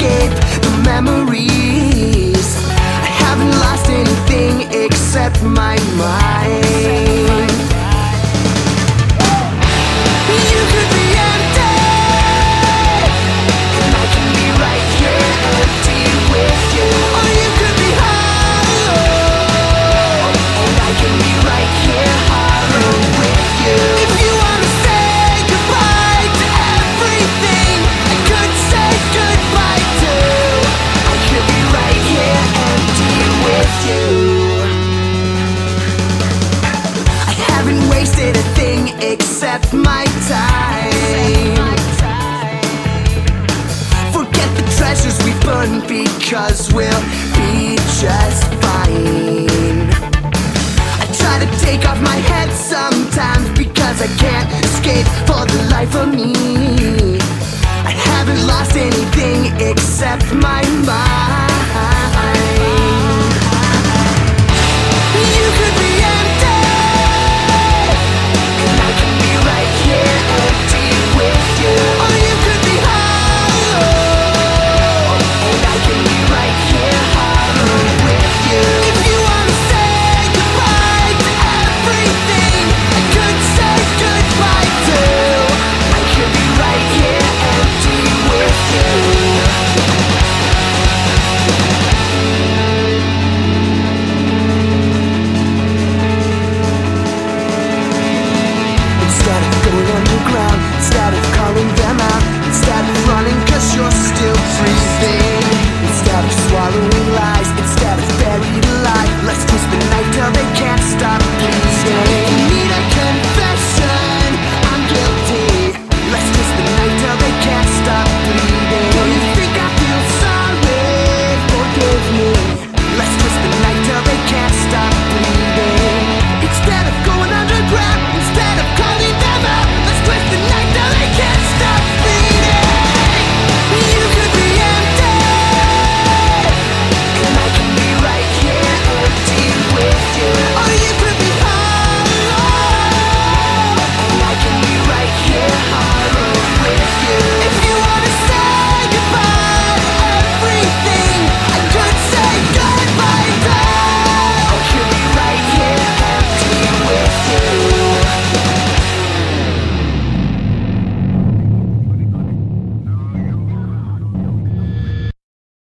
escape the memories. I haven't lost anything except my mind. Except my time. Forget the treasures we burn because we'll be just fine. I try to take off my head sometimes because I can't escape for the life of me. I haven't lost anything except my mind.